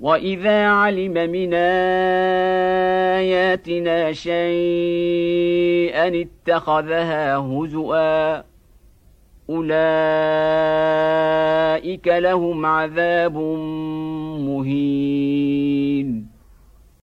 واذا علم من اياتنا شيئا اتخذها هزوا اولئك لهم عذاب مهين